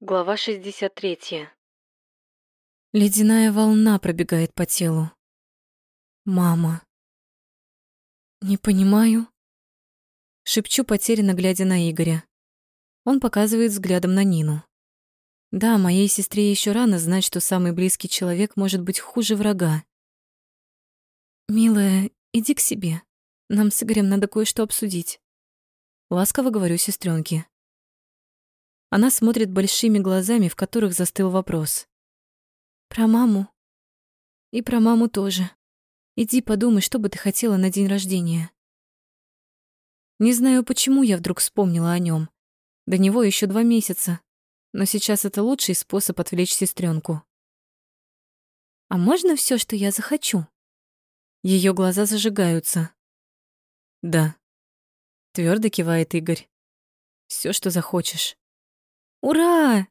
Глава 63. Ледяная волна пробегает по телу. Мама. Не понимаю. Шепчу потерянно, глядя на Игоря. Он показывает взглядом на Нину. Да, моей сестре еще рано знать, что самый близкий человек может быть хуже врага. «Милая, иди к себе. Нам с Игорем надо кое-что обсудить». Ласково говорю сестренке. Она смотрит большими глазами, в которых застыл вопрос. «Про маму?» «И про маму тоже. Иди подумай, что бы ты хотела на день рождения». Не знаю, почему я вдруг вспомнила о нем. До него еще два месяца, но сейчас это лучший способ отвлечь сестренку. «А можно все, что я захочу?» Ее глаза зажигаются. «Да», — твердо кивает Игорь. Все, что захочешь». Ура!»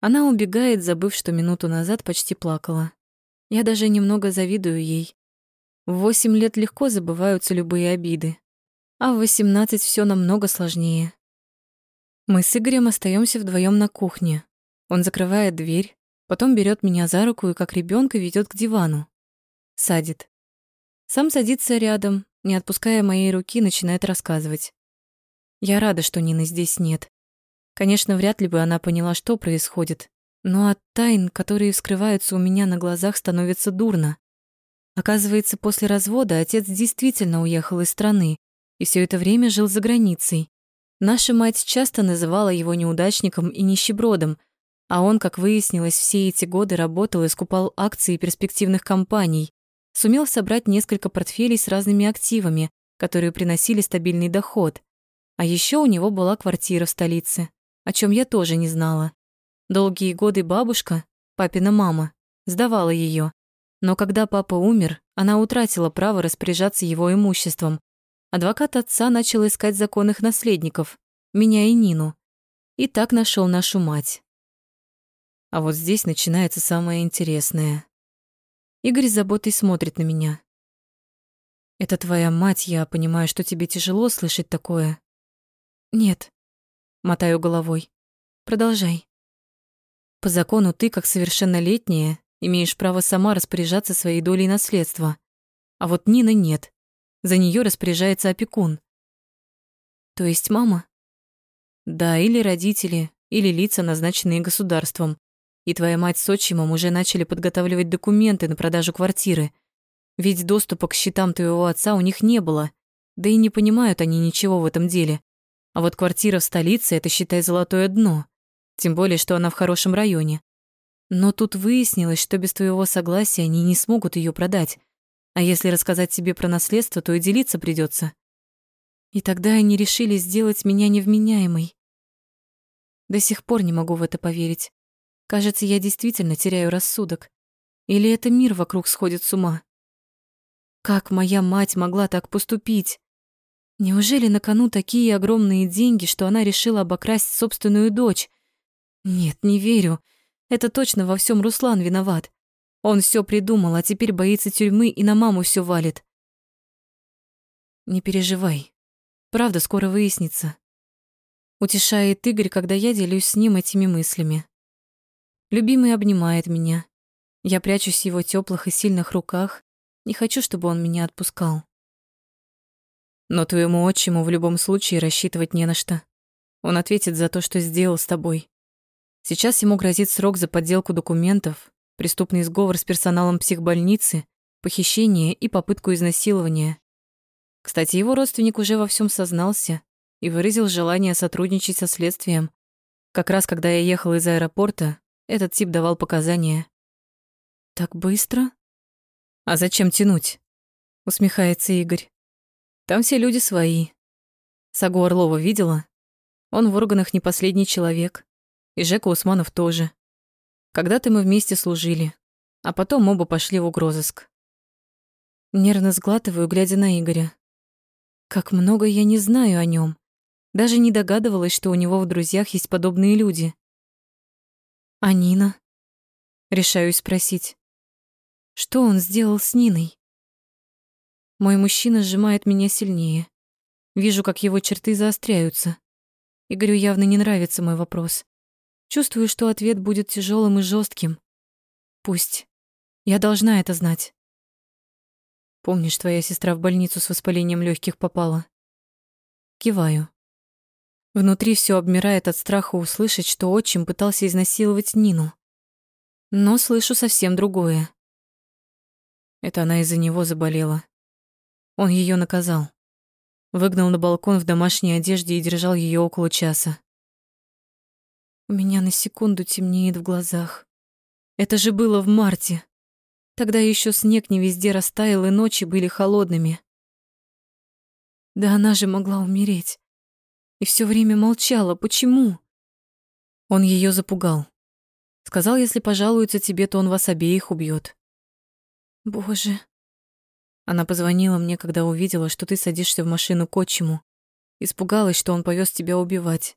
Она убегает, забыв, что минуту назад почти плакала. Я даже немного завидую ей. В восемь лет легко забываются любые обиды, а в восемнадцать все намного сложнее. Мы с Игорем остаемся вдвоем на кухне. Он закрывает дверь, потом берет меня за руку и как ребенка ведет к дивану. Садит. Сам садится рядом, не отпуская моей руки, начинает рассказывать. Я рада, что Нины здесь нет. Конечно, вряд ли бы она поняла, что происходит, но от тайн, которые вскрываются у меня на глазах, становится дурно. Оказывается, после развода отец действительно уехал из страны и все это время жил за границей. Наша мать часто называла его неудачником и нищебродом, а он, как выяснилось, все эти годы работал и скупал акции перспективных компаний, сумел собрать несколько портфелей с разными активами, которые приносили стабильный доход. А еще у него была квартира в столице, о чем я тоже не знала. Долгие годы бабушка, папина мама, сдавала ее, но когда папа умер, она утратила право распоряжаться его имуществом. Адвокат отца начал искать законных наследников, меня и Нину, и так нашел нашу мать. А вот здесь начинается самое интересное. Игорь с заботой смотрит на меня. «Это твоя мать, я понимаю, что тебе тяжело слышать такое». «Нет», Мотаю головой. Продолжай. По закону ты, как совершеннолетняя, имеешь право сама распоряжаться своей долей наследства. А вот Нина нет. За нее распоряжается опекун. То есть мама? Да, или родители, или лица, назначенные государством. И твоя мать с отчимом уже начали подготавливать документы на продажу квартиры. Ведь доступа к счетам твоего отца у них не было. Да и не понимают они ничего в этом деле. А вот квартира в столице — это, считай, золотое дно. Тем более, что она в хорошем районе. Но тут выяснилось, что без твоего согласия они не смогут ее продать. А если рассказать тебе про наследство, то и делиться придется. И тогда они решили сделать меня невменяемой. До сих пор не могу в это поверить. Кажется, я действительно теряю рассудок. Или это мир вокруг сходит с ума? Как моя мать могла так поступить? Неужели на кону такие огромные деньги, что она решила обокрасть собственную дочь? Нет, не верю. Это точно во всем Руслан виноват. Он все придумал, а теперь боится тюрьмы и на маму все валит. Не переживай. Правда скоро выяснится. Утешает Игорь, когда я делюсь с ним этими мыслями. Любимый обнимает меня. Я прячусь в его теплых и сильных руках. Не хочу, чтобы он меня отпускал. Но твоему отчиму в любом случае рассчитывать не на что. Он ответит за то, что сделал с тобой. Сейчас ему грозит срок за подделку документов, преступный сговор с персоналом психбольницы, похищение и попытку изнасилования. Кстати, его родственник уже во всем сознался и выразил желание сотрудничать со следствием. Как раз когда я ехал из аэропорта, этот тип давал показания. «Так быстро?» «А зачем тянуть?» — усмехается Игорь. Там все люди свои. Сагу Орлова видела? Он в органах не последний человек. И Жека Усманов тоже. Когда-то мы вместе служили, а потом оба пошли в угрозыск. Нервно сглатываю, глядя на Игоря. Как много я не знаю о нем. Даже не догадывалась, что у него в друзьях есть подобные люди. А Нина? Решаюсь спросить. Что он сделал с Ниной? Мой мужчина сжимает меня сильнее. Вижу, как его черты заостряются. Игорю явно не нравится мой вопрос. Чувствую, что ответ будет тяжелым и жестким. Пусть. Я должна это знать. Помнишь, твоя сестра в больницу с воспалением легких попала? Киваю. Внутри все обмирает от страха услышать, что отчим пытался изнасиловать Нину. Но слышу совсем другое. Это она из-за него заболела. Он ее наказал. Выгнал на балкон в домашней одежде и держал ее около часа. У меня на секунду темнеет в глазах. Это же было в марте. Тогда еще снег не везде растаял, и ночи были холодными. Да она же могла умереть. И все время молчала. Почему? Он ее запугал. Сказал, если пожалуются тебе, то он вас обеих убьет. Боже. Она позвонила мне, когда увидела, что ты садишься в машину к отчиму. Испугалась, что он повез тебя убивать.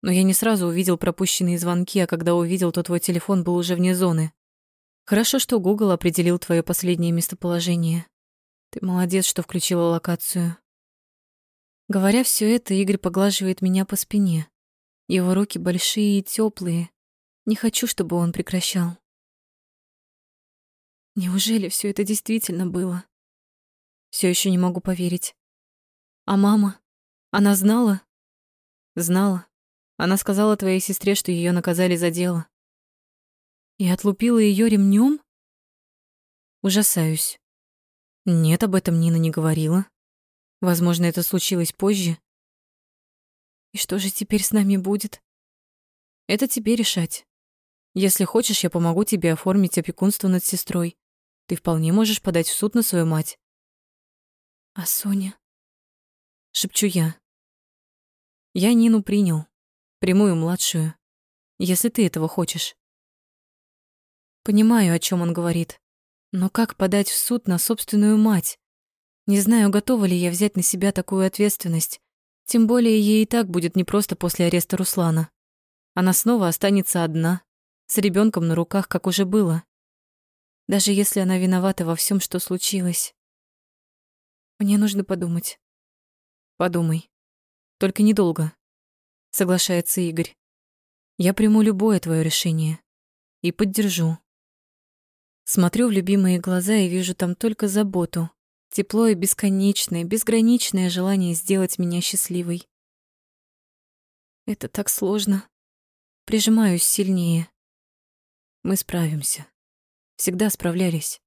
Но я не сразу увидел пропущенные звонки, а когда увидел, то твой телефон был уже вне зоны. Хорошо, что Google определил твое последнее местоположение. Ты молодец, что включила локацию. Говоря все это, Игорь поглаживает меня по спине. Его руки большие и теплые. Не хочу, чтобы он прекращал. Неужели все это действительно было? Все еще не могу поверить. А мама? Она знала? Знала. Она сказала твоей сестре, что ее наказали за дело и отлупила ее ремнем? Ужасаюсь. Нет, об этом Нина не говорила. Возможно, это случилось позже. И что же теперь с нами будет? Это тебе решать. Если хочешь, я помогу тебе оформить опекунство над сестрой. Ты вполне можешь подать в суд на свою мать. А Соня? Шепчу я. Я Нину принял. Прямую младшую. Если ты этого хочешь. Понимаю, о чем он говорит. Но как подать в суд на собственную мать? Не знаю, готова ли я взять на себя такую ответственность. Тем более ей и так будет непросто после ареста Руслана. Она снова останется одна, с ребенком на руках, как уже было. Даже если она виновата во всем, что случилось. Мне нужно подумать. Подумай. Только недолго. Соглашается Игорь. Я приму любое твое решение и поддержу. Смотрю в любимые глаза и вижу там только заботу, тепло и бесконечное, безграничное желание сделать меня счастливой. Это так сложно. Прижимаюсь сильнее. Мы справимся. Всегда справлялись.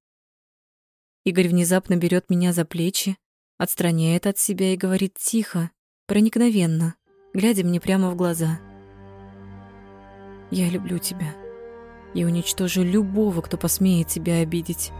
Игорь внезапно берет меня за плечи, отстраняет от себя и говорит тихо, проникновенно, глядя мне прямо в глаза. «Я люблю тебя». Я уничтожу любого, кто посмеет тебя обидеть.